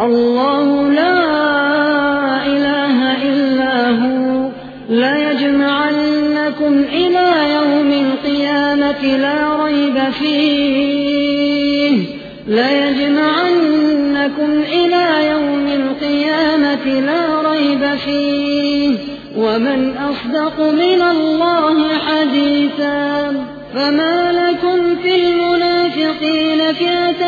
الله لا إله إلا هو. لا يجمعنكم إلى يوم القيامة لا ريب فيه. لا يجمعنكم إلى يوم القيامة لا ريب فيه. ومن أصدق من الله حديثا. فما لكم في المنافقين فئتين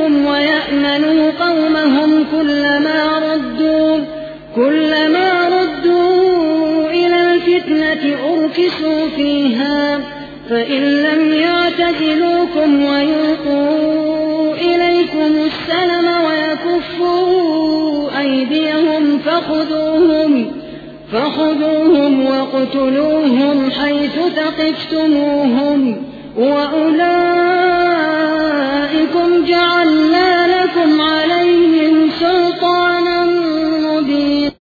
يأمنوكم ويأمنوا قومهم كلما ردوا كلما ردوا إلى الفتنة أركسوا فيها فإن لم يعتزلوكم ويلقوا إليكم السلم ويكفوا أيديهم فخذوهم فخذوهم واقتلوهم حيث ثقفتموهم وأولئك جعلنا